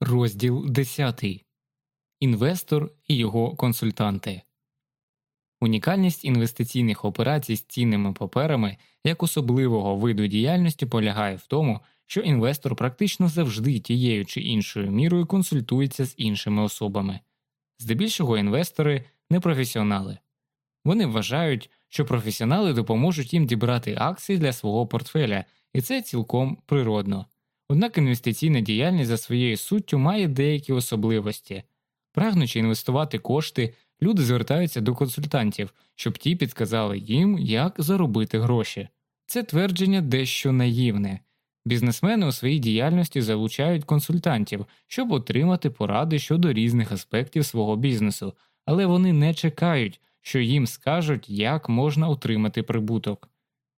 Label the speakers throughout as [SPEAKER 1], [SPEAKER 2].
[SPEAKER 1] Розділ 10. Інвестор і його консультанти. Унікальність інвестиційних операцій з цінними паперами як особливого виду діяльності полягає в тому, що інвестор практично завжди тією чи іншою мірою консультується з іншими особами. Здебільшого інвестори не професіонали. Вони вважають, що професіонали допоможуть їм дібрати акції для свого портфеля, і це цілком природно. Однак інвестиційна діяльність за своєю суттю має деякі особливості. Прагнучи інвестувати кошти, люди звертаються до консультантів, щоб ті підказали їм, як заробити гроші. Це твердження дещо наївне. Бізнесмени у своїй діяльності залучають консультантів, щоб отримати поради щодо різних аспектів свого бізнесу, але вони не чекають, що їм скажуть, як можна отримати прибуток.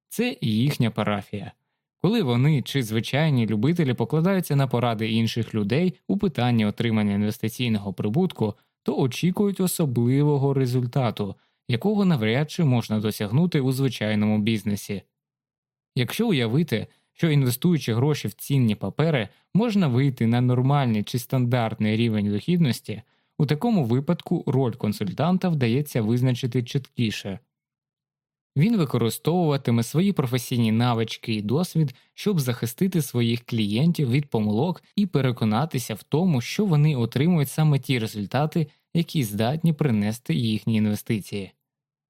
[SPEAKER 1] Це їхня парафія. Коли вони чи звичайні любителі покладаються на поради інших людей у питанні отримання інвестиційного прибутку, то очікують особливого результату, якого навряд чи можна досягнути у звичайному бізнесі. Якщо уявити, що інвестуючи гроші в цінні папери, можна вийти на нормальний чи стандартний рівень дохідності, у такому випадку роль консультанта вдається визначити чіткіше. Він використовуватиме свої професійні навички і досвід, щоб захистити своїх клієнтів від помилок і переконатися в тому, що вони отримують саме ті результати, які здатні принести їхні інвестиції.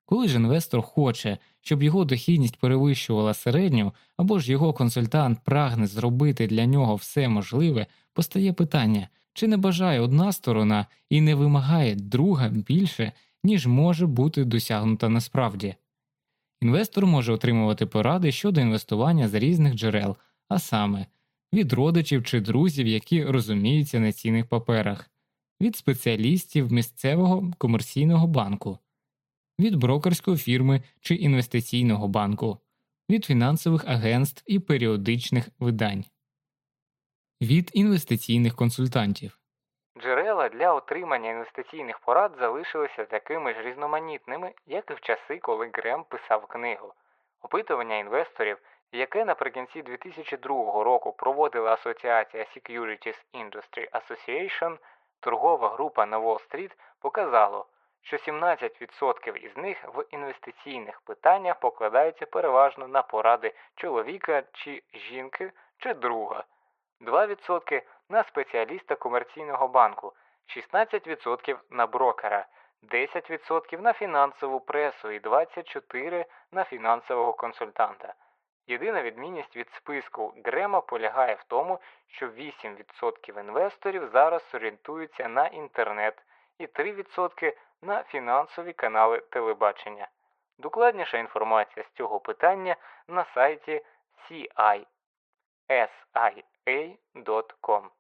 [SPEAKER 1] Коли ж інвестор хоче, щоб його дохідність перевищувала середню, або ж його консультант прагне зробити для нього все можливе, постає питання, чи не бажає одна сторона і не вимагає друга більше, ніж може бути досягнута насправді. Інвестор може отримувати поради щодо інвестування з різних джерел, а саме від родичів чи друзів, які розуміються на цінних паперах, від спеціалістів місцевого комерційного банку, від брокерської фірми чи інвестиційного банку, від фінансових агентств і періодичних видань, від інвестиційних консультантів.
[SPEAKER 2] Джерела для отримання інвестиційних порад залишилися такими ж різноманітними, як і в часи, коли Грем писав книгу. Опитування інвесторів, яке наприкінці 2002 року проводила Асоціація Securities Industry Association, торгова група на Уолл-стріт, показало, що 17% із них в інвестиційних питаннях покладаються переважно на поради чоловіка чи жінки чи друга. 2% на спеціаліста комерційного банку, 16% на брокера, 10% на фінансову пресу і 24% на фінансового консультанта. Єдина відмінність від списку Грема полягає в тому, що 8% інвесторів зараз орієнтуються на інтернет і 3% на фінансові канали телебачення. Докладніша інформація з цього питання на сайті CI sia.com.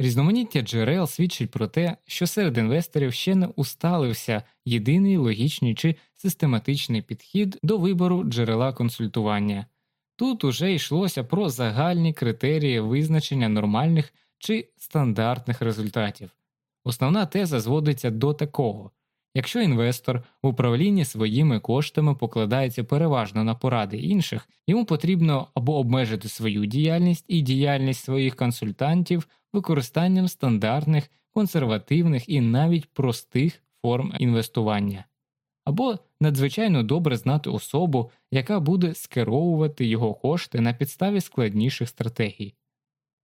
[SPEAKER 1] Різноманіття джерел свідчить про те, що серед інвесторів ще не усталився єдиний логічний чи систематичний підхід до вибору джерела консультування. Тут уже йшлося про загальні критерії визначення нормальних чи стандартних результатів. Основна теза зводиться до такого Якщо інвестор в управлінні своїми коштами покладається переважно на поради інших, йому потрібно або обмежити свою діяльність і діяльність своїх консультантів використанням стандартних, консервативних і навіть простих форм інвестування, або надзвичайно добре знати особу, яка буде скеровувати його кошти на підставі складніших стратегій.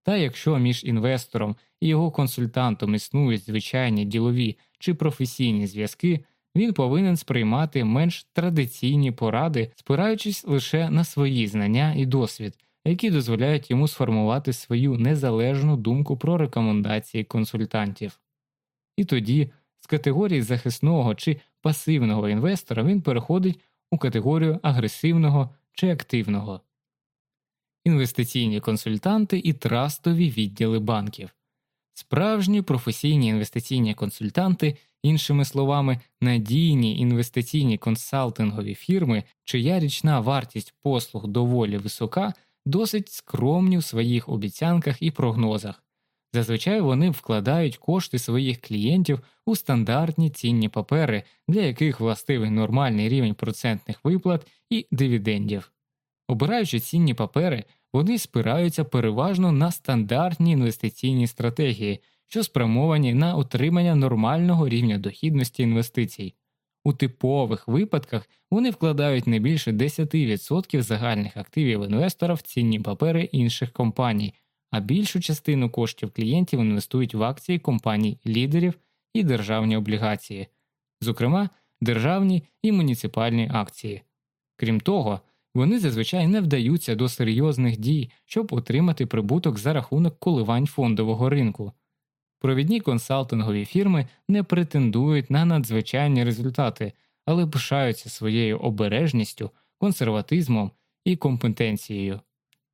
[SPEAKER 1] Та якщо між інвестором і його консультантом існують звичайні ділові чи професійні зв'язки, він повинен сприймати менш традиційні поради, спираючись лише на свої знання і досвід, які дозволяють йому сформувати свою незалежну думку про рекомендації консультантів. І тоді з категорії захисного чи пасивного інвестора він переходить у категорію агресивного чи активного інвестиційні консультанти і трастові відділи банків. Справжні професійні інвестиційні консультанти, іншими словами, надійні інвестиційні консалтингові фірми, чия річна вартість послуг доволі висока, досить скромні в своїх обіцянках і прогнозах. Зазвичай вони вкладають кошти своїх клієнтів у стандартні цінні папери, для яких властивий нормальний рівень процентних виплат і дивідендів. Обираючи цінні папери, вони спираються переважно на стандартні інвестиційні стратегії, що спрямовані на отримання нормального рівня дохідності інвестицій. У типових випадках вони вкладають не більше 10% загальних активів інвестора в цінні папери інших компаній, а більшу частину коштів клієнтів інвестують в акції компаній лідерів і державні облігації, зокрема державні і муніципальні акції. Крім того, вони зазвичай не вдаються до серйозних дій, щоб отримати прибуток за рахунок коливань фондового ринку. Провідні консалтингові фірми не претендують на надзвичайні результати, але пишаються своєю обережністю, консерватизмом і компетенцією.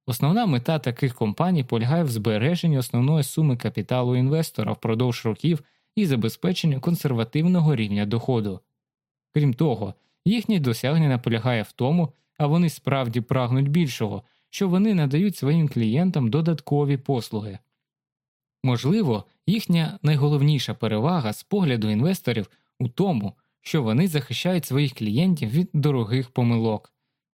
[SPEAKER 1] Основна мета таких компаній полягає в збереженні основної суми капіталу інвестора впродовж років і забезпеченні консервативного рівня доходу. Крім того, їхнє досягнення полягає в тому, а вони справді прагнуть більшого, що вони надають своїм клієнтам додаткові послуги. Можливо, їхня найголовніша перевага з погляду інвесторів у тому, що вони захищають своїх клієнтів від дорогих помилок.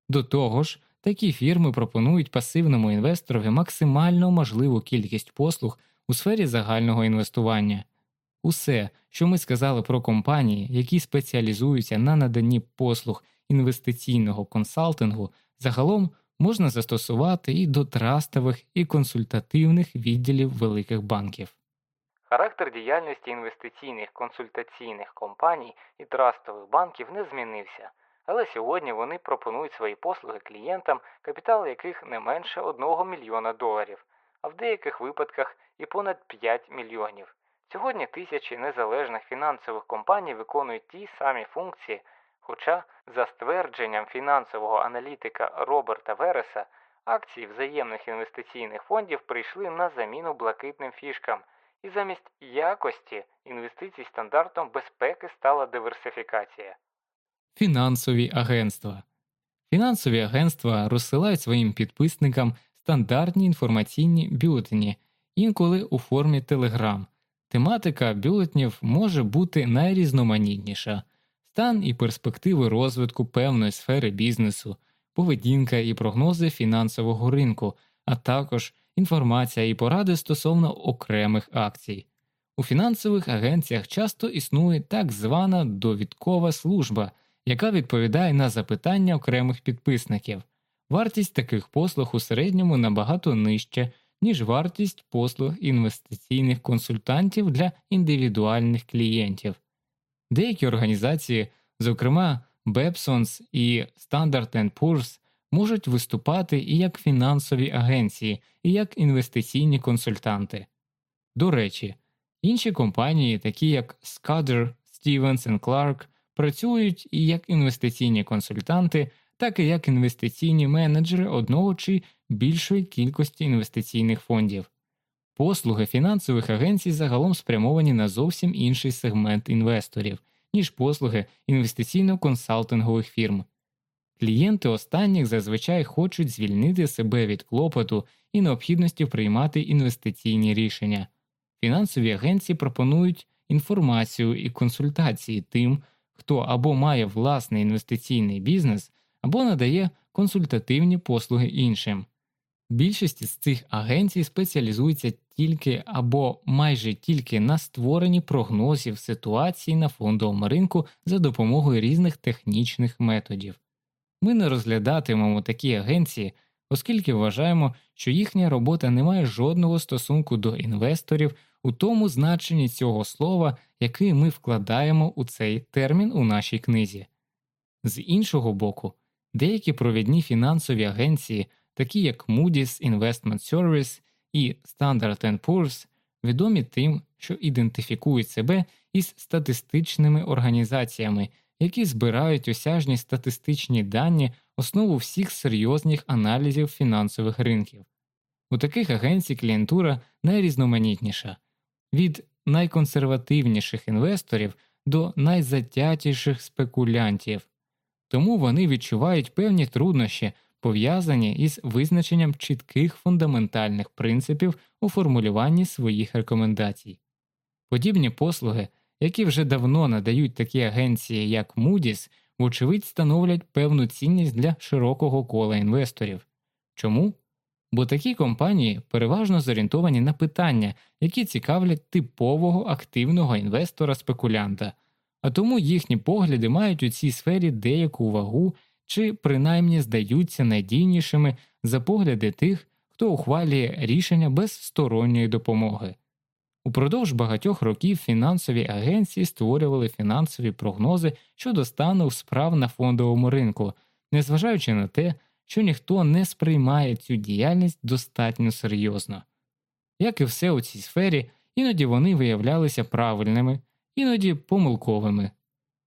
[SPEAKER 1] До того ж, такі фірми пропонують пасивному інвесторові максимально можливу кількість послуг у сфері загального інвестування. Усе, що ми сказали про компанії, які спеціалізуються на наданні послуг інвестиційного консалтингу, загалом можна застосувати і до трастових і консультативних відділів великих банків.
[SPEAKER 2] Характер діяльності інвестиційних консультаційних компаній і трастових банків не змінився, але сьогодні вони пропонують свої послуги клієнтам, капітал яких не менше 1 мільйона доларів, а в деяких випадках і понад 5 мільйонів. Сьогодні тисячі незалежних фінансових компаній виконують ті самі функції, хоча, за ствердженням фінансового аналітика Роберта Вереса, акції взаємних інвестиційних фондів прийшли на заміну блакитним фішкам, і замість якості інвестицій стандартом безпеки стала диверсифікація.
[SPEAKER 1] Фінансові агентства Фінансові агентства розсилають своїм підписникам стандартні інформаційні бюлетені, інколи у формі телеграм. Тематика бюлетнів може бути найрізноманітніша стан і перспективи розвитку певної сфери бізнесу, поведінка і прогнози фінансового ринку, а також інформація і поради стосовно окремих акцій. У фінансових агенціях часто існує так звана довідкова служба, яка відповідає на запитання окремих підписників. Вартість таких послуг у середньому набагато нижча, ніж вартість послуг інвестиційних консультантів для індивідуальних клієнтів. Деякі організації, зокрема Bepsons і Standard Poor's, можуть виступати і як фінансові агенції, і як інвестиційні консультанти. До речі, інші компанії, такі як Scudder, Stevens Clark, працюють і як інвестиційні консультанти, так і як інвестиційні менеджери одного чи більшої кількості інвестиційних фондів. Послуги фінансових агенцій загалом спрямовані на зовсім інший сегмент інвесторів, ніж послуги інвестиційно-консалтингових фірм. Клієнти останніх зазвичай хочуть звільнити себе від клопоту і необхідності приймати інвестиційні рішення. Фінансові агенції пропонують інформацію і консультації тим, хто або має власний інвестиційний бізнес, або надає консультативні послуги іншим. Більшість з цих агенцій спеціалізується тільки або майже тільки на створенні прогнозів ситуації на фондовому ринку за допомогою різних технічних методів. Ми не розглядатимемо такі агенції, оскільки вважаємо, що їхня робота не має жодного стосунку до інвесторів у тому значенні цього слова, який ми вкладаємо у цей термін у нашій книзі. З іншого боку, деякі провідні фінансові агенції такі як Moody's Investment Service і Standard Poor's, відомі тим, що ідентифікують себе із статистичними організаціями, які збирають осяжні статистичні дані основу всіх серйозних аналізів фінансових ринків. У таких агенцій клієнтура найрізноманітніша від найконсервативніших інвесторів до найзатятіших спекулянтів, тому вони відчувають певні труднощі пов'язані із визначенням чітких фундаментальних принципів у формулюванні своїх рекомендацій. Подібні послуги, які вже давно надають такі агенції, як Moody's, вочевидь становлять певну цінність для широкого кола інвесторів. Чому? бо такі компанії переважно зорієнтовані на питання, які цікавлять типового активного інвестора-спекулянта, а тому їхні погляди мають у цій сфері деяку вагу чи принаймні здаються надійнішими за погляди тих, хто ухвалює рішення без сторонньої допомоги. Упродовж багатьох років фінансові агенції створювали фінансові прогнози щодо стану справ на фондовому ринку, незважаючи на те, що ніхто не сприймає цю діяльність достатньо серйозно. Як і все у цій сфері, іноді вони виявлялися правильними, іноді помилковими.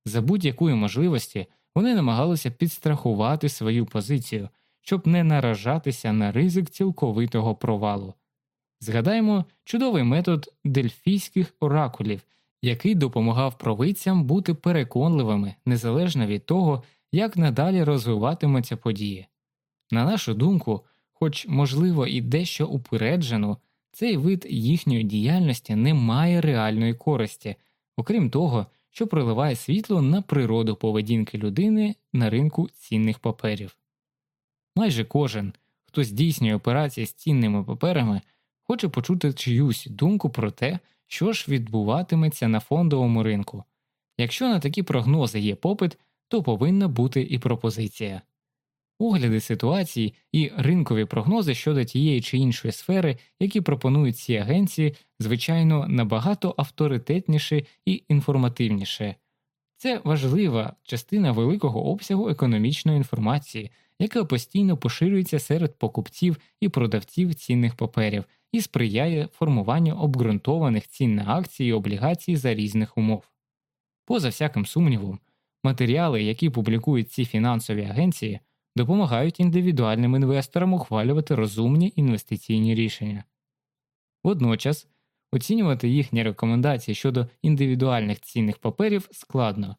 [SPEAKER 1] За будь-якої можливості вони намагалися підстрахувати свою позицію, щоб не наражатися на ризик цілковитого провалу. Згадаємо чудовий метод дельфійських оракулів, який допомагав провидцям бути переконливими незалежно від того, як надалі розвиватимуться події. На нашу думку, хоч, можливо, і дещо упереджено, цей вид їхньої діяльності не має реальної користі, окрім того, що проливає світло на природу поведінки людини на ринку цінних паперів. Майже кожен, хто здійснює операції з цінними паперами, хоче почути чиюсь думку про те, що ж відбуватиметься на фондовому ринку. Якщо на такі прогнози є попит, то повинна бути і пропозиція. Огляди ситуації і ринкові прогнози щодо тієї чи іншої сфери, які пропонують ці агенції, звичайно, набагато авторитетніше і інформативніше. Це важлива частина великого обсягу економічної інформації, яка постійно поширюється серед покупців і продавців цінних паперів і сприяє формуванню обґрунтованих цін на акції і облігації за різних умов. Поза всяким сумнівом, матеріали, які публікують ці фінансові агенції, допомагають індивідуальним інвесторам ухвалювати розумні інвестиційні рішення. Водночас оцінювати їхні рекомендації щодо індивідуальних цінних паперів складно.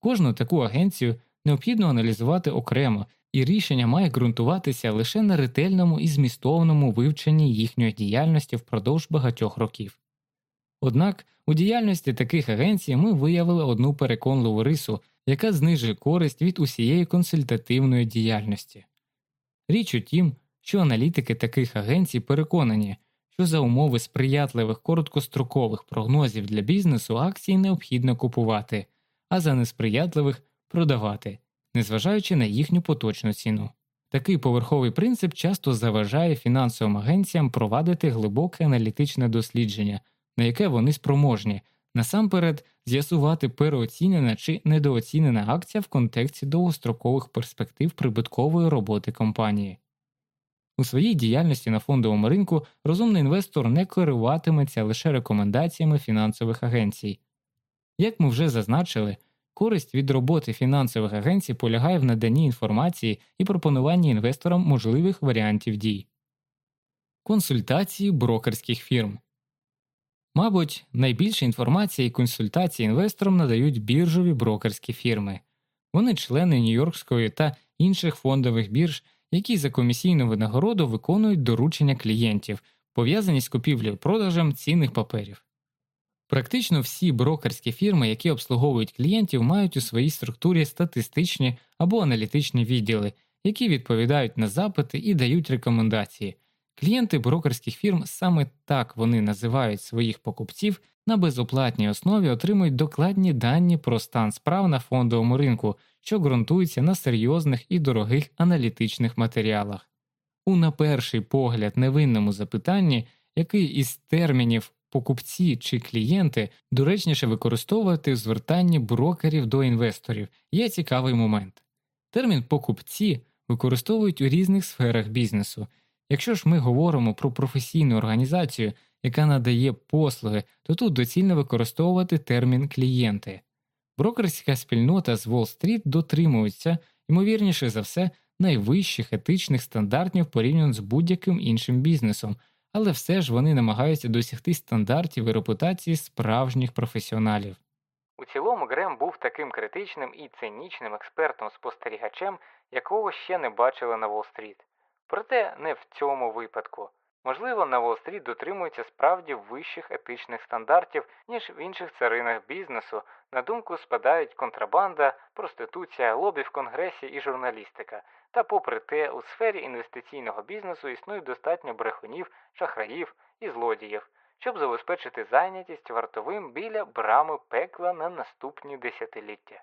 [SPEAKER 1] Кожну таку агенцію необхідно аналізувати окремо, і рішення має ґрунтуватися лише на ретельному і змістовному вивченні їхньої діяльності впродовж багатьох років. Однак у діяльності таких агенцій ми виявили одну переконливу рису, яка знижує користь від усієї консультативної діяльності. Річ у тім, що аналітики таких агенцій переконані, що за умови сприятливих короткострокових прогнозів для бізнесу акції необхідно купувати, а за несприятливих продавати, незважаючи на їхню поточну ціну. Такий поверховий принцип часто заважає фінансовим агенціям провадити глибоке аналітичне дослідження, на яке вони спроможні, насамперед з'ясувати переоцінена чи недооцінена акція в контексті довгострокових перспектив прибуткової роботи компанії. У своїй діяльності на фондовому ринку розумний інвестор не керуватиметься лише рекомендаціями фінансових агенцій. Як ми вже зазначили, користь від роботи фінансових агенцій полягає в наданні інформації і пропонуванні інвесторам можливих варіантів дій. Консультації брокерських фірм Мабуть, найбільше інформації і консультації інвесторам надають біржові брокерські фірми. Вони члени Нью-Йоркської та інших фондових бірж, які за комісійну винагороду виконують доручення клієнтів, пов'язані з купівлею продажем цінних паперів. Практично всі брокерські фірми, які обслуговують клієнтів, мають у своїй структурі статистичні або аналітичні відділи, які відповідають на запити і дають рекомендації. Клієнти брокерських фірм саме так вони називають своїх покупців на безоплатній основі отримують докладні дані про стан справ на фондовому ринку, що ґрунтуються на серйозних і дорогих аналітичних матеріалах. У на перший погляд невинному запитанні, який із термінів покупці чи клієнти доречніше використовувати в звертанні брокерів до інвесторів, є цікавий момент. Термін покупці використовують у різних сферах бізнесу. Якщо ж ми говоримо про професійну організацію, яка надає послуги, то тут доцільно використовувати термін клієнти. Брокерська спільнота з Уолл-стріт дотримується, ймовірніше за все, найвищих етичних стандартів порівняно з будь-яким іншим бізнесом, але все ж вони намагаються досягти стандартів і репутації справжніх професіоналів.
[SPEAKER 2] У цілому Грем був таким критичним і цинічним експертом-спостерігачем, якого ще не бачили на Уолл-стріт. Проте не в цьому випадку. Можливо, на Уолл-стріт дотримуються справді вищих етичних стандартів, ніж в інших царинах бізнесу. На думку спадають контрабанда, проституція, лобі в конгресі і журналістика. Та, попри те, у сфері інвестиційного бізнесу існує достатньо брехунів, шахраїв і злодіїв, щоб забезпечити зайнятість вартовим біля брами пекла на наступні десятиліття.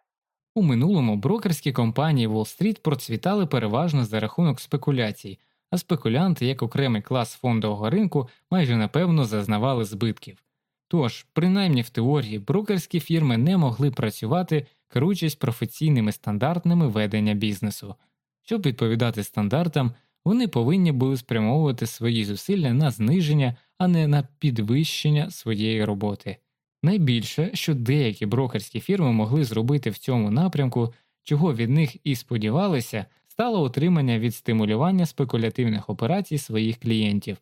[SPEAKER 1] У минулому брокерські компанії Уолл-стріт процвітали переважно за рахунок спекуляцій, а спекулянти, як окремий клас фондового ринку, майже напевно зазнавали збитків. Тож, принаймні в теорії, брокерські фірми не могли працювати, керуючись професійними стандартами ведення бізнесу. Щоб відповідати стандартам, вони повинні були спрямовувати свої зусилля на зниження, а не на підвищення своєї роботи. Найбільше, що деякі брокерські фірми могли зробити в цьому напрямку, чого від них і сподівалися, стало отримання від стимулювання спекулятивних операцій своїх клієнтів.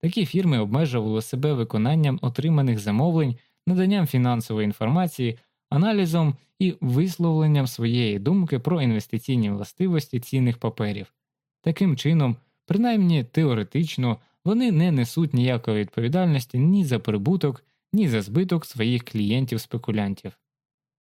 [SPEAKER 1] Такі фірми обмежували себе виконанням отриманих замовлень, наданням фінансової інформації, аналізом і висловленням своєї думки про інвестиційні властивості цінних паперів. Таким чином, принаймні теоретично, вони не несуть ніякої відповідальності ні за прибуток, ні за збиток своїх клієнтів-спекулянтів.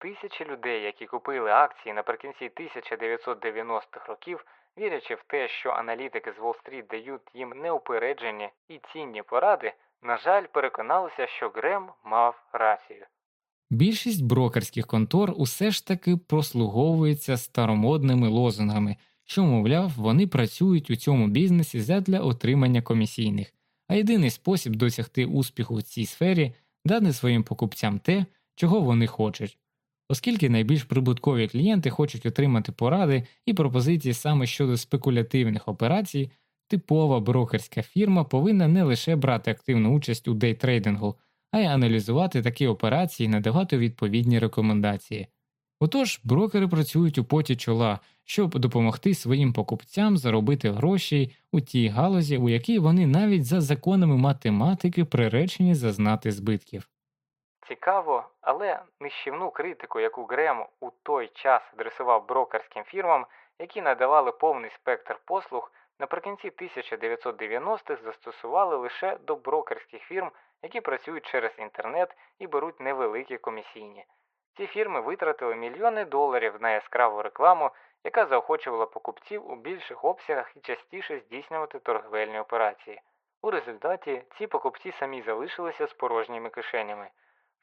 [SPEAKER 2] Тисячі людей, які купили акції наприкінці 1990-х років, вірячи в те, що аналітики з Уолл-стріт дають їм неупереджені і цінні поради, на жаль, переконалися, що Грем мав рацію.
[SPEAKER 1] Більшість брокерських контор усе ж таки прослуговується старомодними лозунгами, що, мовляв, вони працюють у цьому бізнесі задля отримання комісійних, а єдиний спосіб досягти успіху в цій сфері дати своїм покупцям те, чого вони хочуть. Оскільки найбільш прибуткові клієнти хочуть отримати поради і пропозиції саме щодо спекулятивних операцій, типова брокерська фірма повинна не лише брати активну участь у дейтрейдингу, а й аналізувати такі операції і надавати відповідні рекомендації. Отож, брокери працюють у поті чола, щоб допомогти своїм покупцям заробити гроші у тій галузі, у якій вони навіть за законами математики приречені зазнати збитків.
[SPEAKER 2] Цікаво, але нищівну критику, яку Грем у той час адресував брокерським фірмам, які надавали повний спектр послуг, наприкінці 1990-х застосували лише до брокерських фірм, які працюють через інтернет і беруть невеликі комісійні. Ці фірми витратили мільйони доларів на яскраву рекламу, яка заохочувала покупців у більших обсягах і частіше здійснювати торговельні операції. У результаті ці покупці самі залишилися з порожніми кишенями,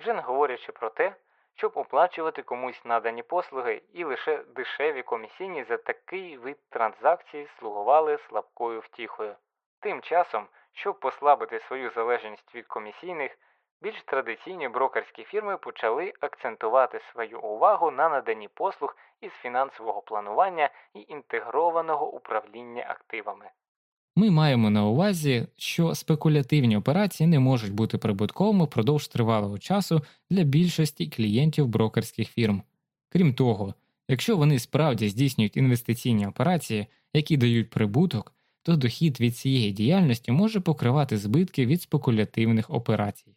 [SPEAKER 2] вже не говорячи про те, щоб оплачувати комусь надані послуги, і лише дешеві комісійні за такий вид транзакцій слугували слабкою втіхою. Тим часом, щоб послабити свою залежність від комісійних, більш традиційні брокерські фірми почали акцентувати свою увагу на наданні послуг із фінансового планування і інтегрованого управління активами.
[SPEAKER 1] Ми маємо на увазі, що спекулятивні операції не можуть бути прибутковими впродовж тривалого часу для більшості клієнтів брокерських фірм. Крім того, якщо вони справді здійснюють інвестиційні операції, які дають прибуток, то дохід від цієї діяльності може покривати збитки від спекулятивних операцій.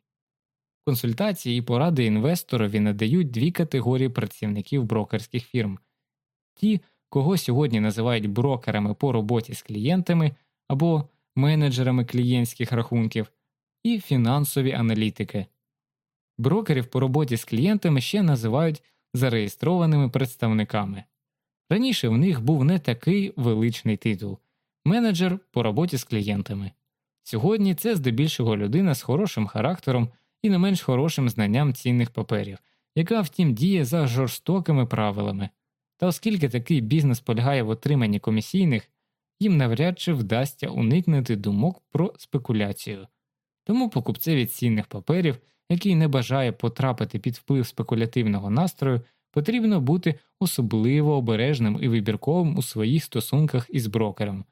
[SPEAKER 1] Консультації і поради інвесторові надають дві категорії працівників брокерських фірм ті, кого сьогодні називають брокерами по роботі з клієнтами або менеджерами клієнтських рахунків, і фінансові аналітики. Брокерів по роботі з клієнтами ще називають зареєстрованими представниками. Раніше в них був не такий величний титул менеджер по роботі з клієнтами. Сьогодні це здебільшого людина з хорошим характером і не менш хорошим знанням цінних паперів, яка втім діє за жорстокими правилами. Та оскільки такий бізнес полягає в отриманні комісійних, їм навряд чи вдасться уникнути думок про спекуляцію. Тому покупцеві цінних паперів, який не бажає потрапити під вплив спекулятивного настрою, потрібно бути особливо обережним і вибірковим у своїх стосунках із брокером.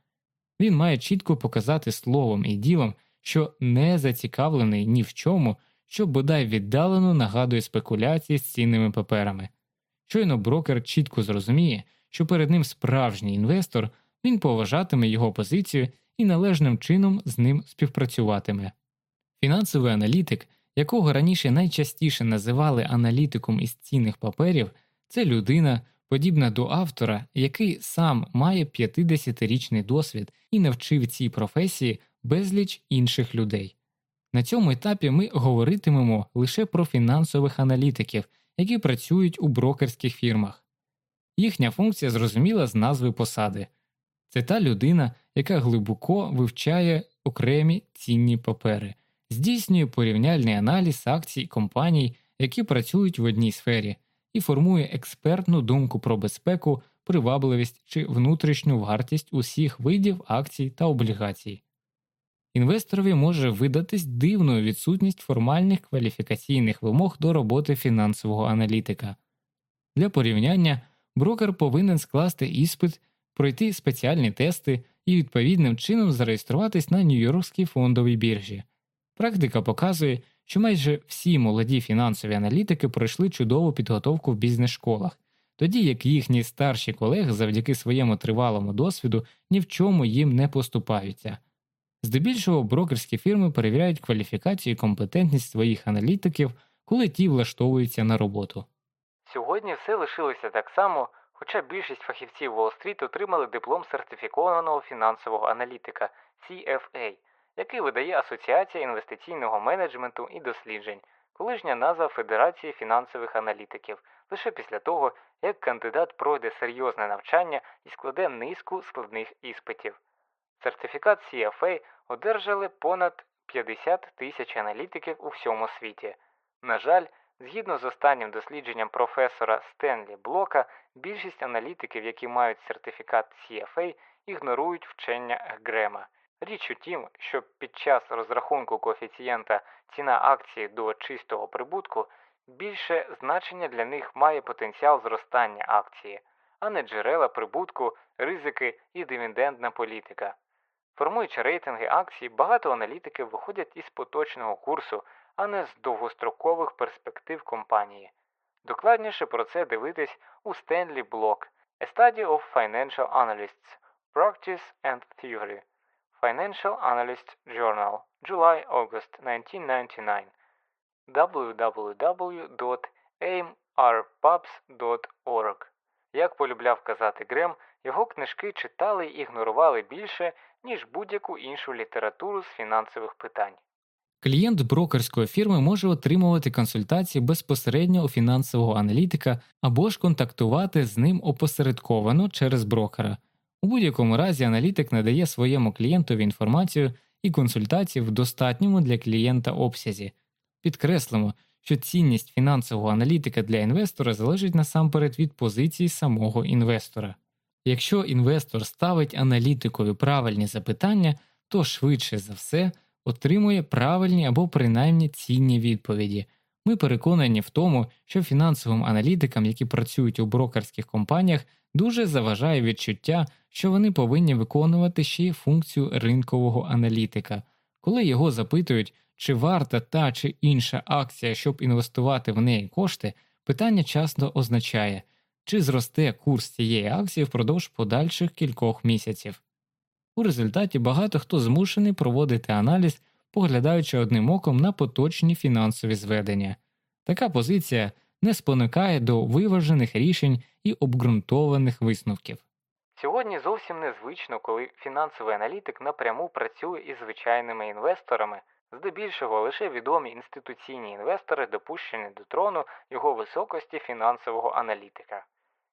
[SPEAKER 1] Він має чітко показати словом і ділом, що не зацікавлений ні в чому, що бодай віддалено нагадує спекуляції з цінними паперами. Щойно брокер чітко зрозуміє, що перед ним справжній інвестор, він поважатиме його позицію і належним чином з ним співпрацюватиме. Фінансовий аналітик, якого раніше найчастіше називали аналітиком із цінних паперів, це людина, подібна до автора, який сам має 50-річний досвід і навчив цій професії безліч інших людей. На цьому етапі ми говоритимемо лише про фінансових аналітиків, які працюють у брокерських фірмах. Їхня функція зрозуміла з назви посади це та людина, яка глибоко вивчає окремі цінні папери, здійснює порівняльний аналіз акцій компаній, які працюють в одній сфері, і формує експертну думку про безпеку, привабливість чи внутрішню вартість усіх видів акцій та облігацій. Інвесторові може видатись дивною відсутність формальних кваліфікаційних вимог до роботи фінансового аналітика. Для порівняння брокер повинен скласти іспит, пройти спеціальні тести і відповідним чином зареєструватись на Нью-Йоркській фондовій біржі. Практика показує, що майже всі молоді фінансові аналітики пройшли чудову підготовку в бізнес-школах, тоді як їхні старші колеги завдяки своєму тривалому досвіду ні в чому їм не поступаються. Здебільшого брокерські фірми перевіряють кваліфікацію і компетентність своїх аналітиків, коли ті влаштовуються на роботу.
[SPEAKER 2] Сьогодні все лишилося так само, хоча більшість фахівців Уолл-стріт отримали диплом сертифікованого фінансового аналітика CFA, який видає Асоціація інвестиційного менеджменту і досліджень, колишня назва Федерації фінансових аналітиків, лише після того, як кандидат пройде серйозне навчання і складе низку складних іспитів. Сертифікат CFA одержали понад 50 тисяч аналітиків у всьому світі. На жаль, згідно з останнім дослідженням професора Стенлі Блока, більшість аналітиків, які мають сертифікат CFA, ігнорують вчення Грема. Річ у тім, що під час розрахунку коефіцієнта ціна акції до чистого прибутку більше значення для них має потенціал зростання акції, а не джерела прибутку, ризики і дивідендна політика. Формуючи рейтинги акцій, багато аналітиків виходять із поточного курсу, а не з довгострокових перспектив компанії. Докладніше про це дивитись у Стенлі Блок A Study of Financial Analysts. Practice and Theory Financial Analyst Journal. July-August 1999 www.aimrpubs.org Як полюбляв казати Грем, його книжки читали і ігнорували більше, ніж будь-яку іншу літературу з фінансових питань.
[SPEAKER 1] Клієнт брокерської фірми може отримувати консультації безпосередньо у фінансового аналітика або ж контактувати з ним опосередковано через брокера. У будь-якому разі аналітик надає своєму клієнтові інформацію і консультації в достатньому для клієнта обсязі. Підкреслимо, що цінність фінансового аналітика для інвестора залежить насамперед від позиції самого інвестора. Якщо інвестор ставить аналітикові правильні запитання, то швидше за все отримує правильні або принаймні цінні відповіді. Ми переконані в тому, що фінансовим аналітикам, які працюють у брокерських компаніях, дуже заважає відчуття, що вони повинні виконувати ще й функцію ринкового аналітика, коли його запитують, чи варта та чи інша акція, щоб інвестувати в неї кошти, питання часто означає, чи зросте курс цієї акції впродовж подальших кількох місяців. У результаті багато хто змушений проводити аналіз, поглядаючи одним оком на поточні фінансові зведення. Така позиція не спонукає до виважених рішень і обґрунтованих висновків.
[SPEAKER 2] Сьогодні зовсім незвично, коли фінансовий аналітик напряму працює із звичайними інвесторами, здебільшого лише відомі інституційні інвестори допущені до трону його високості фінансового аналітика.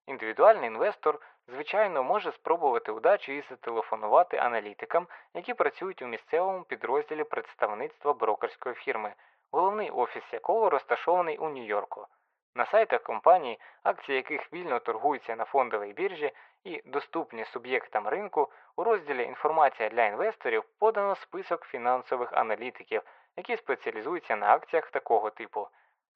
[SPEAKER 2] Індивідуальний інвестор, звичайно, може спробувати удачі і зателефонувати аналітикам, які працюють у місцевому підрозділі представництва брокерської фірми, головний офіс якого розташований у Нью-Йорку. На сайтах компаній, акції яких вільно торгуються на фондовій біржі і доступні суб'єктам ринку, у розділі Інформація для інвесторів подано список фінансових аналітиків, які спеціалізуються на акціях такого типу.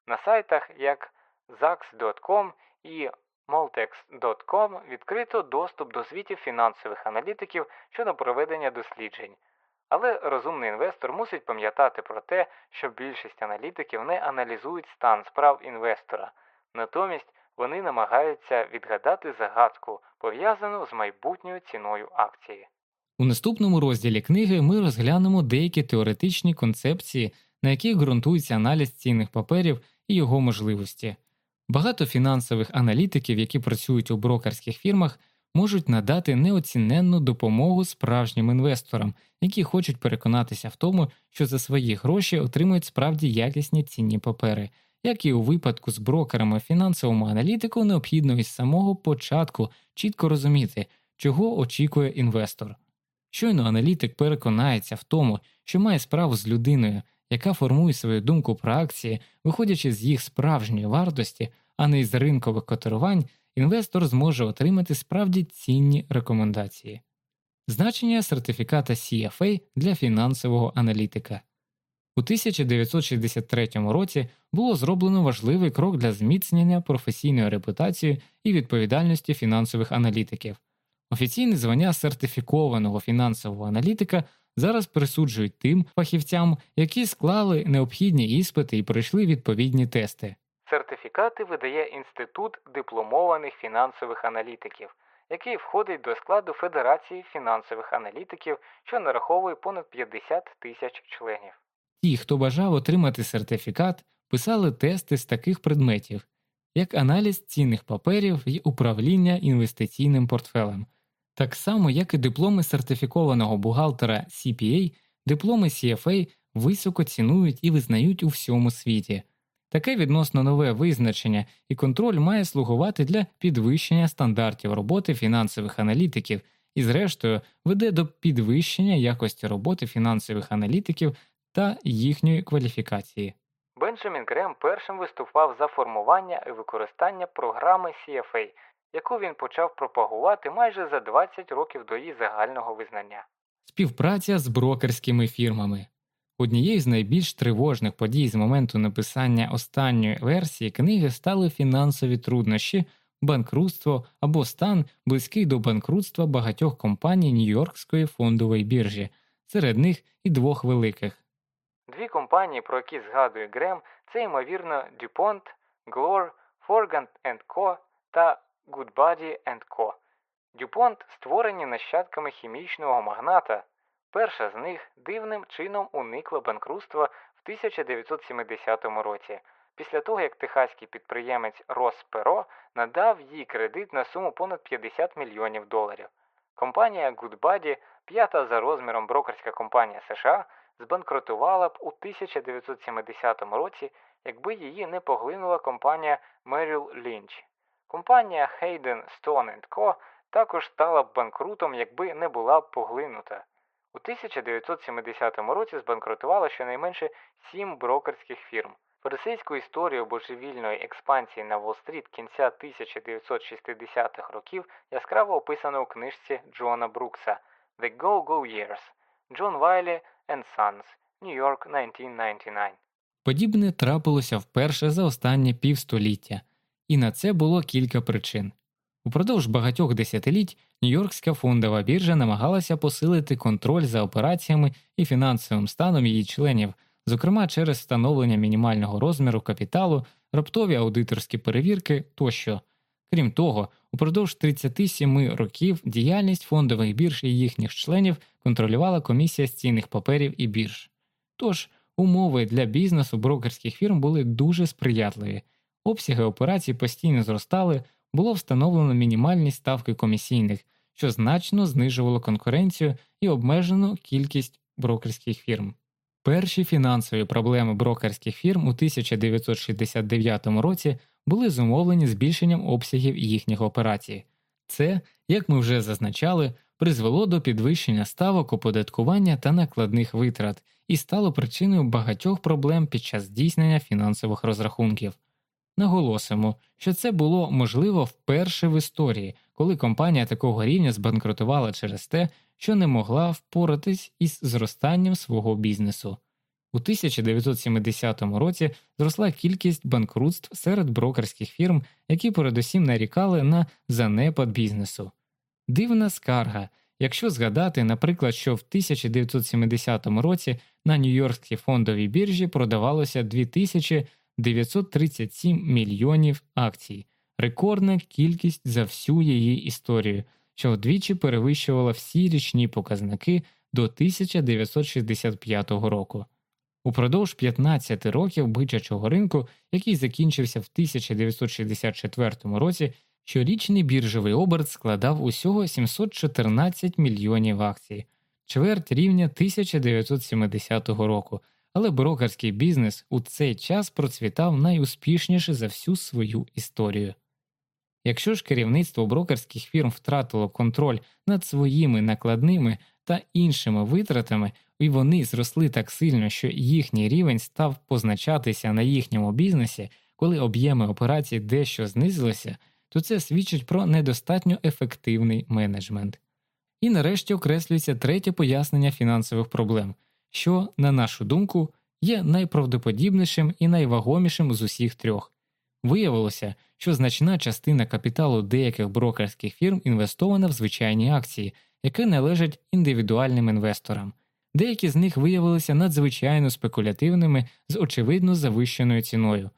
[SPEAKER 2] На сайтах як zax.com і Moltex.com відкрито доступ до звітів фінансових аналітиків щодо проведення досліджень. Але розумний інвестор мусить пам'ятати про те, що більшість аналітиків не аналізують стан справ інвестора, натомість вони намагаються відгадати загадку, пов'язану з майбутньою ціною акції.
[SPEAKER 1] У наступному розділі книги ми розглянемо деякі теоретичні концепції, на яких ґрунтується аналіз цінних паперів і його можливості. Багато фінансових аналітиків, які працюють у брокерських фірмах, можуть надати неоціненну допомогу справжнім інвесторам, які хочуть переконатися в тому, що за свої гроші отримують справді якісні цінні папери. Як і у випадку з брокерами фінансовому аналітику, необхідно із самого початку чітко розуміти, чого очікує інвестор. Щойно аналітик переконається в тому, що має справу з людиною, яка формує свою думку про акції, виходячи з їх справжньої вартості, а не із ринкових котирувань, інвестор зможе отримати справді цінні рекомендації. Значення сертифіката CFA для фінансового аналітика у 1963 році було зроблено важливий крок для зміцнення професійної репутації і відповідальності фінансових аналітиків. Офіційне звання сертифікованого фінансового аналітика зараз присуджують тим фахівцям, які склали необхідні іспити і пройшли відповідні тести.
[SPEAKER 2] Сертифікати видає Інститут дипломованих фінансових аналітиків, який входить до складу Федерації фінансових аналітиків, що нараховує понад 50 тисяч членів.
[SPEAKER 1] Ті, хто бажав отримати сертифікат, писали тести з таких предметів, як аналіз цінних паперів і управління інвестиційним портфелем, так само, як і дипломи сертифікованого бухгалтера CPA, дипломи CFA високо цінують і визнають у всьому світі. Таке відносно нове визначення і контроль має слугувати для підвищення стандартів роботи фінансових аналітиків і, зрештою, веде до підвищення якості роботи фінансових аналітиків та їхньої кваліфікації.
[SPEAKER 2] Бенджамін Грем першим виступав за формування і використання програми CFA, яку він почав пропагувати майже за 20 років до її загального визнання.
[SPEAKER 1] Співпраця з брокерськими фірмами однією з найбільш тривожних подій з моменту написання останньої версії книги стали фінансові труднощі, банкрутство або стан, близький до банкрутства багатьох компаній Нью-Йоркської фондової біржі, серед них і двох великих.
[SPEAKER 2] Дві компанії, про які згадує Грем, це ймовірно DuPont, Glor, Forgant Co. та Goodbody Co. DuPont створені нащадками хімічного магната. Перша з них дивним чином уникла банкрутства в 1970 році, після того як техаський підприємець Рос Перо надав їй кредит на суму понад 50 мільйонів доларів. Компанія Goodbody, п'ята за розміром брокерська компанія США, збанкрутувала б у 1970 році, якби її не поглинула компанія Merrill Lynch. Компанія Hayden Stone Co. також стала б банкрутом, якби не була б поглинута. У 1970 році збанкрутувало щонайменше сім брокерських фірм. Фарисейську історію божевільної експансії на Уолл-стріт кінця 1960-х років яскраво описано у книжці Джона Брукса The Go-Go Years Джон Вайлі and Sons, Нью-Йорк, 1999.
[SPEAKER 1] Подібне трапилося вперше за останнє півстоліття, і на це було кілька причин. Упродовж багатьох десятиліть Нью-Йоркська фондова біржа намагалася посилити контроль за операціями і фінансовим станом її членів, зокрема через встановлення мінімального розміру капіталу, раптові аудиторські перевірки тощо. Крім того, упродовж 37 років діяльність фондових бірж і їхніх членів контролювала комісія з цінних паперів і бірж. Тож умови для бізнесу брокерських фірм були дуже сприятливі, обсяги операцій постійно зростали, було встановлено мінімальні ставки комісійних, що значно знижувало конкуренцію і обмежено кількість брокерських фірм. Перші фінансові проблеми брокерських фірм у 1969 році були зумовлені збільшенням обсягів їхніх операцій. Це, як ми вже зазначали, призвело до підвищення ставок оподаткування та накладних витрат і стало причиною багатьох проблем під час здійснення фінансових розрахунків. Наголосимо, що це було можливо вперше в історії, коли компанія такого рівня збанкрутувала через те, що не могла впоратись із зростанням свого бізнесу. У 1970 році зросла кількість банкрутств серед брокерських фірм, які передусім нарікали на занепад бізнесу. Дивна скарга, якщо згадати, наприклад, що в 1970 році на Нью-Йоркській фондовій біржі продавалося 2937 мільйонів акцій, рекордна кількість за всю її історію, що вдвічі перевищувала всі річні показники до 1965 року. Упродовж 15 років бичачого ринку, який закінчився в 1964 році, Щорічний біржовий оберт складав усього 714 мільйонів акцій, чверть рівня 1970 року, але брокерський бізнес у цей час процвітав найуспішніше за всю свою історію. Якщо ж керівництво брокерських фірм втратило контроль над своїми накладними та іншими витратами, і вони зросли так сильно, що їхній рівень став позначатися на їхньому бізнесі, коли об'єми операцій дещо знизилися, то це свідчить про недостатньо ефективний менеджмент. І нарешті окреслюється третє пояснення фінансових проблем, що, на нашу думку, є найправдоподібнішим і найвагомішим з усіх трьох. Виявилося, що значна частина капіталу деяких брокерських фірм інвестована в звичайні акції, які належать індивідуальним інвесторам. Деякі з них виявилися надзвичайно спекулятивними з очевидно завищеною ціною.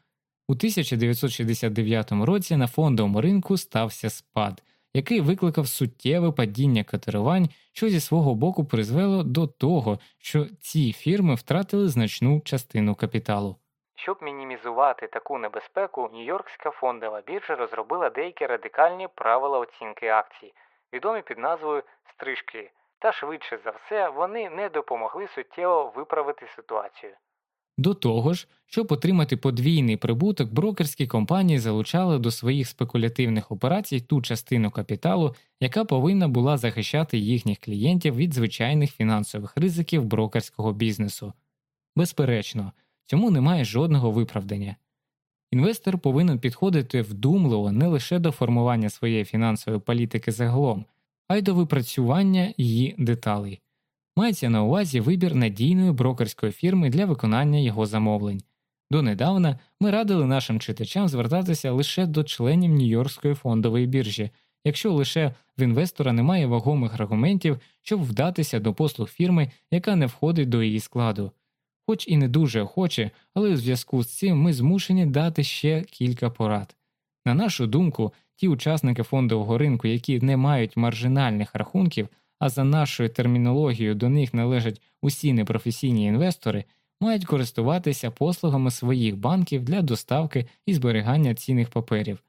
[SPEAKER 1] У 1969 році на фондовому ринку стався спад, який викликав суттєве падіння котирувань, що зі свого боку призвело до того, що ці фірми втратили значну частину капіталу.
[SPEAKER 2] Щоб мінімізувати таку небезпеку, Нью-Йоркська фондова біржа розробила деякі радикальні правила оцінки акцій, відомі під назвою стрижки, та швидше за все вони не допомогли суттєво виправити ситуацію.
[SPEAKER 1] До того ж, щоб отримати подвійний прибуток, брокерські компанії залучали до своїх спекулятивних операцій ту частину капіталу, яка повинна була захищати їхніх клієнтів від звичайних фінансових ризиків брокерського бізнесу. Безперечно, цьому немає жодного виправдання. Інвестор повинен підходити вдумливо не лише до формування своєї фінансової політики загалом, а й до випрацювання її деталей. Мається на увазі вибір надійної брокерської фірми для виконання його замовлень. Донедавна ми радили нашим читачам звертатися лише до членів Нью-Йоркської фондової біржі, якщо лише в інвестора немає вагомих аргументів, щоб вдатися до послуг фірми, яка не входить до її складу. Хоч і не дуже охоче, але у зв'язку з цим ми змушені дати ще кілька порад. На нашу думку, ті учасники фондового ринку, які не мають маржинальних рахунків, а за нашою термінологією до них належать усі непрофесійні інвестори, мають користуватися послугами своїх банків для доставки і зберігання цінних паперів.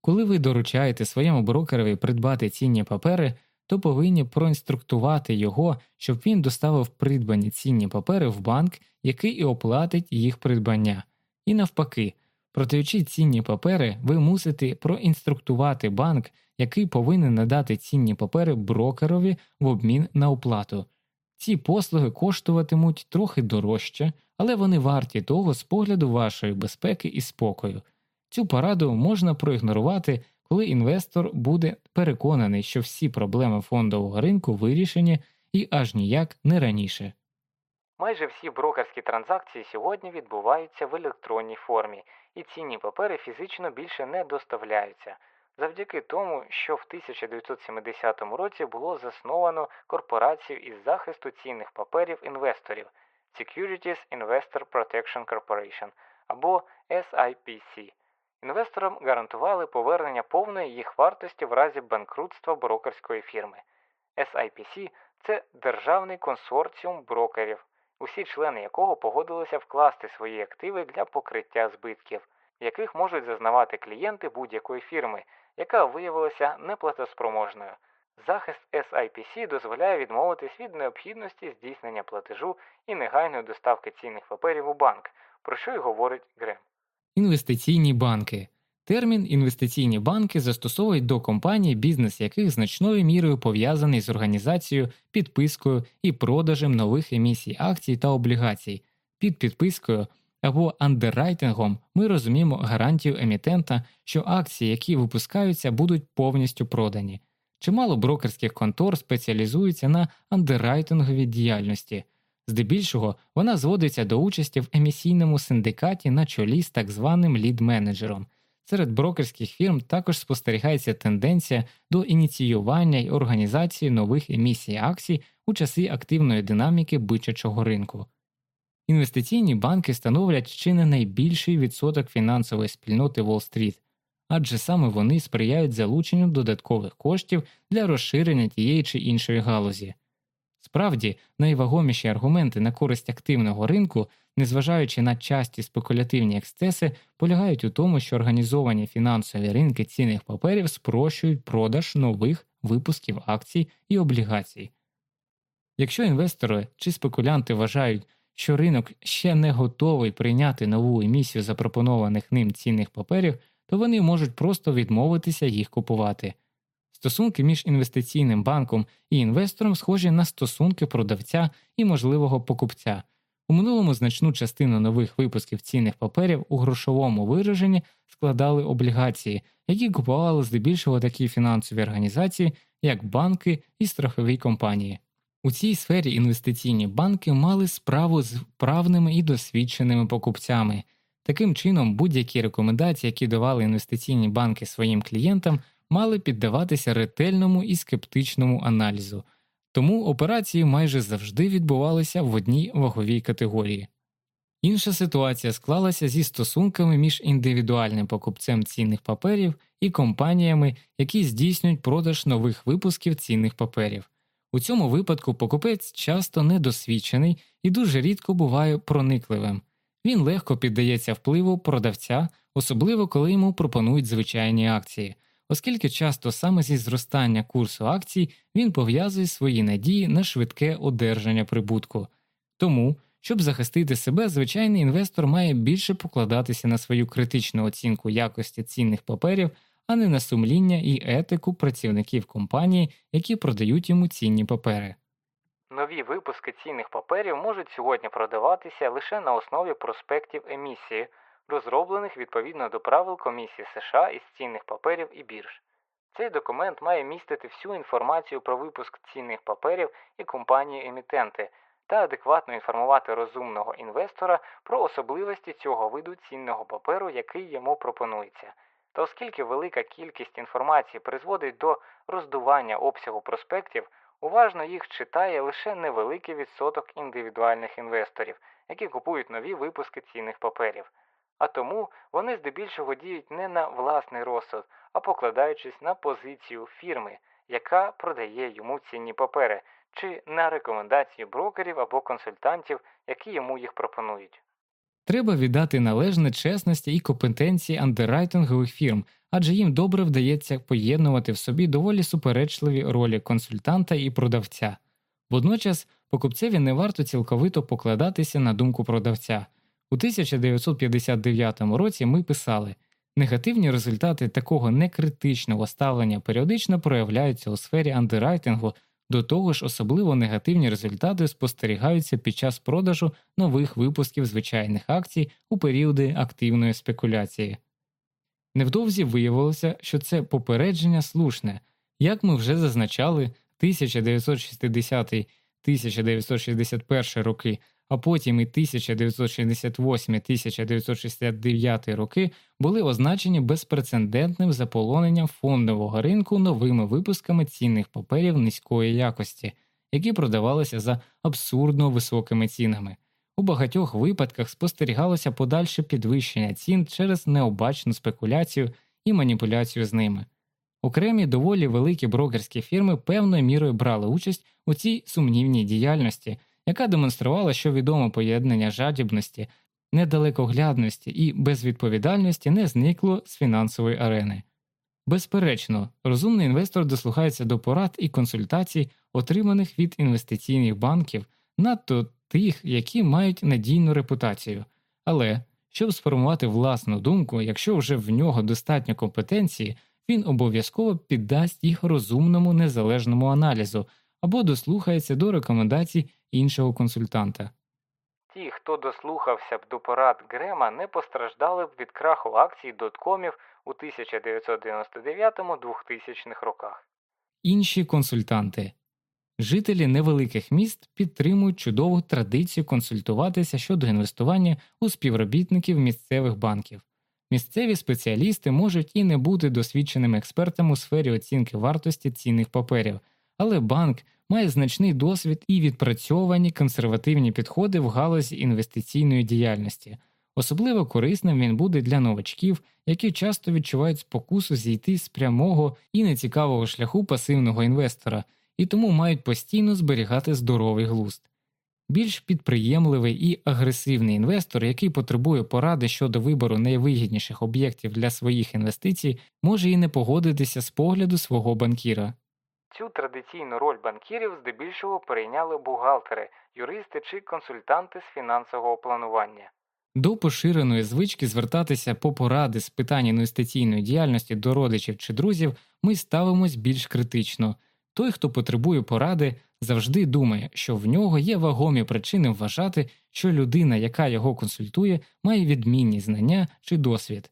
[SPEAKER 1] Коли ви доручаєте своєму брокерові придбати цінні папери, то повинні проінструктувати його, щоб він доставив придбані цінні папери в банк, який і оплатить їх придбання. І навпаки, продаючи цінні папери, ви мусите проінструктувати банк, який повинен надати цінні папери брокерові в обмін на оплату. Ці послуги коштуватимуть трохи дорожче, але вони варті того з погляду вашої безпеки і спокою. Цю пораду можна проігнорувати, коли інвестор буде переконаний, що всі проблеми фондового ринку вирішені і аж ніяк не раніше.
[SPEAKER 2] Майже всі брокерські транзакції сьогодні відбуваються в електронній формі, і цінні папери фізично більше не доставляються завдяки тому, що в 1970 році було засновано корпорацію із захисту цінних паперів інвесторів Securities Investor Protection Corporation або SIPC. Інвесторам гарантували повернення повної їх вартості в разі банкрутства брокерської фірми. SIPC – це державний консорціум брокерів, усі члени якого погодилися вкласти свої активи для покриття збитків, яких можуть зазнавати клієнти будь-якої фірми, яка виявилася неплатоспроможною. Захист SIPC дозволяє відмовитись від необхідності здійснення платежу і негайної доставки цінних паперів у банк, про що й говорить Грем.
[SPEAKER 1] Інвестиційні банки. Термін інвестиційні банки застосовують до компаній, бізнес яких значною мірою пов'язаний з організацією, підпискою і продажем нових емісій акцій та облігацій. Під підпискою або андеррайтингом ми розуміємо гарантію емітента, що акції, які випускаються, будуть повністю продані. Чимало брокерських контор спеціалізуються на андеррайтинговій діяльності. Здебільшого вона зводиться до участі в емісійному синдикаті на чолі з так званим лід-менеджером. Серед брокерських фірм також спостерігається тенденція до ініціювання й організації нових емісій акцій у часи активної динаміки бичачого ринку. Інвестиційні банки становлять чи не найбільший відсоток фінансової спільноти Уолл-стріт, адже саме вони сприяють залученню додаткових коштів для розширення тієї чи іншої галузі. Справді, найвагоміші аргументи на користь активного ринку, незважаючи на часті спекулятивні ексцеси, полягають у тому, що організовані фінансові ринки цінних паперів спрощують продаж нових випусків акцій і облігацій. Якщо інвестори чи спекулянти вважають, що ринок ще не готовий прийняти нову емісію запропонованих ним цінних паперів, то вони можуть просто відмовитися їх купувати. Стосунки між інвестиційним банком і інвестором схожі на стосунки продавця і можливого покупця. У минулому значну частину нових випусків цінних паперів у грошовому вираженні складали облігації, які купували здебільшого такі фінансові організації, як банки і страхові компанії. У цій сфері інвестиційні банки мали справу з вправними і досвідченими покупцями. Таким чином, будь-які рекомендації, які давали інвестиційні банки своїм клієнтам, мали піддаватися ретельному і скептичному аналізу, тому операції майже завжди відбувалися в одній ваговій категорії. Інша ситуація склалася зі стосунками між індивідуальним покупцем цінних паперів і компаніями, які здійснюють продаж нових випусків цінних паперів. У цьому випадку покупець часто недосвідчений і дуже рідко буває проникливим. Він легко піддається впливу продавця, особливо коли йому пропонують звичайні акції, оскільки часто саме зі зростання курсу акцій він пов'язує свої надії на швидке одержання прибутку. Тому, щоб захистити себе, звичайний інвестор має більше покладатися на свою критичну оцінку якості цінних паперів а не на сумління і етику працівників компанії, які продають йому цінні папери.
[SPEAKER 2] Нові випуски цінних паперів можуть сьогодні продаватися лише на основі проспектів емісії, розроблених відповідно до правил Комісії США із цінних паперів і бірж. Цей документ має містити всю інформацію про випуск цінних паперів і компанії емітенти та адекватно інформувати розумного інвестора про особливості цього виду цінного паперу, який йому пропонується. Та оскільки велика кількість інформації призводить до роздування обсягу проспектів, уважно їх читає лише невеликий відсоток індивідуальних інвесторів, які купують нові випуски цінних паперів. А тому вони здебільшого діють не на власний розсуд, а покладаючись на позицію фірми, яка продає йому цінні папери, чи на рекомендації брокерів або консультантів, які йому їх пропонують.
[SPEAKER 1] Треба віддати належне чесності і компетенції андеррайтингових фірм, адже їм добре вдається поєднувати в собі доволі суперечливі ролі консультанта і продавця. Водночас покупцеві не варто цілковито покладатися на думку продавця. У 1959 році ми писали негативні результати такого некритичного ставлення періодично проявляються у сфері андеррайтингу до того ж, особливо негативні результати спостерігаються під час продажу нових випусків звичайних акцій у періоди активної спекуляції. Невдовзі виявилося, що це попередження слушне, як ми вже зазначали 1960 1961 роки а потім і 1968-1969 роки були означені безпрецедентним заполоненням фондового ринку новими випусками цінних паперів низької якості, які продавалися за абсурдно високими цінами. У багатьох випадках спостерігалося подальше підвищення цін через необачну спекуляцію і маніпуляцію з ними. Окремі доволі великі брокерські фірми певною мірою брали участь у цій сумнівній діяльності яка демонструвала, що відоме поєднання жадібності, недалекоглядності і безвідповідальності не зникло з фінансової арени. Безперечно, розумний інвестор дослухається до порад і консультацій, отриманих від інвестиційних банків, надто тих, які мають надійну репутацію, але щоб сформувати власну думку, якщо вже в нього достатньо компетенції, він обов'язково піддасть їх розумному незалежному аналізу або дослухається до рекомендацій іншого консультанта.
[SPEAKER 2] Ті, хто дослухався б до порад Грема, не постраждали б від краху акцій доткомів у 1999-2000 роках.
[SPEAKER 1] Інші консультанти жителі невеликих міст підтримують чудову традицію консультуватися щодо інвестування у співробітників місцевих банків. Місцеві спеціалісти можуть і не бути досвідченими експертами у сфері оцінки вартості цінних паперів, але банк має значний досвід і відпрацьовані консервативні підходи в галузі інвестиційної діяльності. Особливо корисним він буде для новачків, які часто відчувають спокусу зійти з прямого і нецікавого шляху пасивного інвестора і тому мають постійно зберігати здоровий глузд. Більш підприємливий і агресивний інвестор, який потребує поради щодо вибору найвигідніших об'єктів для своїх інвестицій, може і не погодитися з погляду свого банкіра.
[SPEAKER 2] Цю традиційну роль банкірів здебільшого перейняли бухгалтери, юристи чи консультанти з фінансового планування.
[SPEAKER 1] До поширеної звички звертатися по поради з питань інвестиційної діяльності до родичів чи друзів ми ставимось більш критично. Той, хто потребує поради, завжди думає, що в нього є вагомі причини вважати, що людина, яка його консультує, має відмінні знання чи досвід.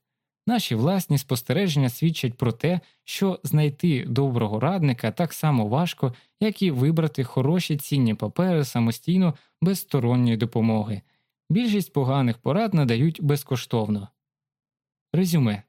[SPEAKER 1] Наші власні спостереження свідчать про те, що знайти доброго радника так само важко, як і вибрати хороші цінні папери самостійно без сторонньої допомоги. Більшість поганих порад надають безкоштовно. Резюме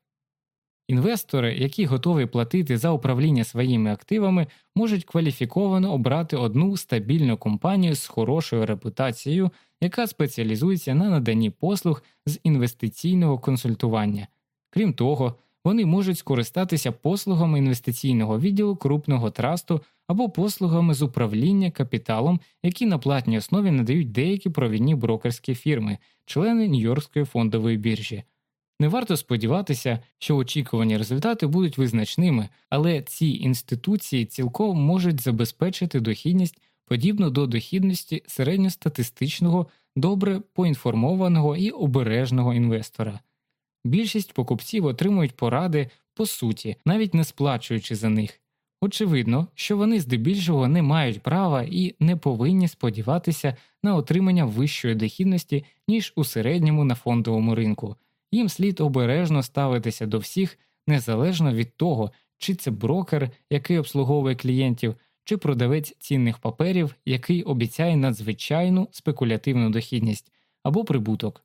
[SPEAKER 1] Інвестори, які готові платити за управління своїми активами, можуть кваліфіковано обрати одну стабільну компанію з хорошою репутацією, яка спеціалізується на наданні послуг з інвестиційного консультування. Крім того, вони можуть скористатися послугами інвестиційного відділу крупного трасту або послугами з управління капіталом, які на платній основі надають деякі провідні брокерські фірми, члени Нью-Йоркської фондової біржі. Не варто сподіватися, що очікувані результати будуть визначними, але ці інституції цілком можуть забезпечити дохідність подібну до дохідності середньостатистичного, добре поінформованого і обережного інвестора. Більшість покупців отримують поради по суті, навіть не сплачуючи за них. Очевидно, що вони здебільшого не мають права і не повинні сподіватися на отримання вищої дохідності, ніж у середньому на фондовому ринку. Їм слід обережно ставитися до всіх незалежно від того, чи це брокер, який обслуговує клієнтів, чи продавець цінних паперів, який обіцяє надзвичайну спекулятивну дохідність або прибуток.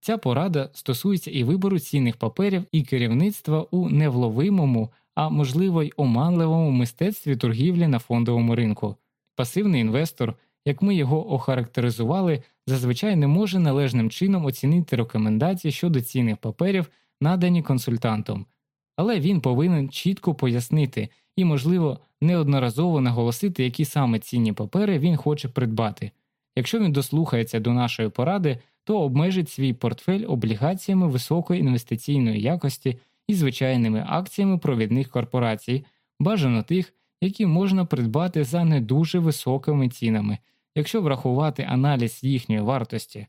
[SPEAKER 1] Ця порада стосується і вибору цінних паперів, і керівництва у невловимому, а можливо й оманливому мистецтві торгівлі на фондовому ринку. Пасивний інвестор, як ми його охарактеризували, зазвичай не може належним чином оцінити рекомендації щодо цінних паперів, надані консультантом, але він повинен чітко пояснити і, можливо, неодноразово наголосити, які саме цінні папери він хоче придбати. Якщо він дослухається до нашої поради, то обмежить свій портфель облігаціями високої інвестиційної якості і звичайними акціями провідних корпорацій, бажано тих, які можна придбати за не дуже високими цінами, якщо врахувати аналіз їхньої вартості.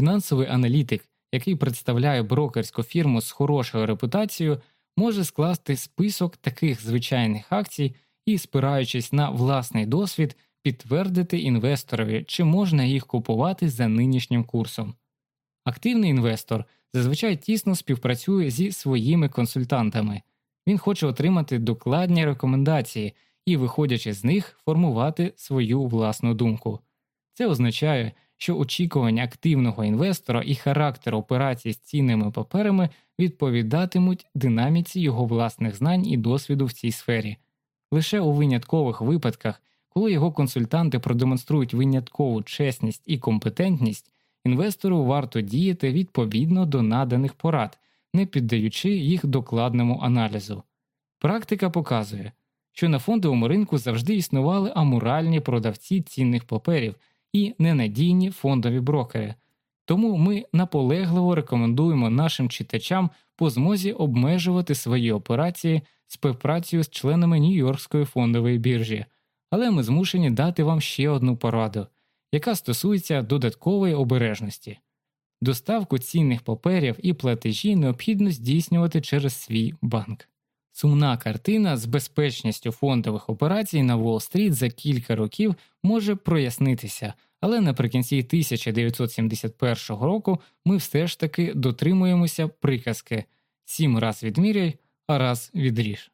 [SPEAKER 1] Фінансовий аналітик, який представляє брокерську фірму з хорошою репутацією, може скласти список таких звичайних акцій і, спираючись на власний досвід, підтвердити інвесторові, чи можна їх купувати за нинішнім курсом. Активний інвестор зазвичай тісно співпрацює зі своїми консультантами, він хоче отримати докладні рекомендації і, виходячи з них, формувати свою власну думку. Це означає, що очікування активного інвестора і характер операцій з цінними паперами відповідатимуть динаміці його власних знань і досвіду в цій сфері. Лише у виняткових випадках, коли його консультанти продемонструють виняткову чесність і компетентність, інвестору варто діяти відповідно до наданих порад, не піддаючи їх докладному аналізу. Практика показує, що на фондовому ринку завжди існували амуральні продавці цінних паперів і ненадійні фондові брокери, тому ми наполегливо рекомендуємо нашим читачам по змозі обмежувати свої операції співпрацею з членами Нью-Йоркської фондової біржі, але ми змушені дати вам ще одну пораду, яка стосується додаткової обережності. Доставку цінних паперів і платежі необхідно здійснювати через свій банк. Сумна картина з безпечністю фондових операцій на Уолл-стріт за кілька років може прояснитися, але наприкінці 1971 року ми все ж таки дотримуємося приказки сім раз відміряй, а раз відріж.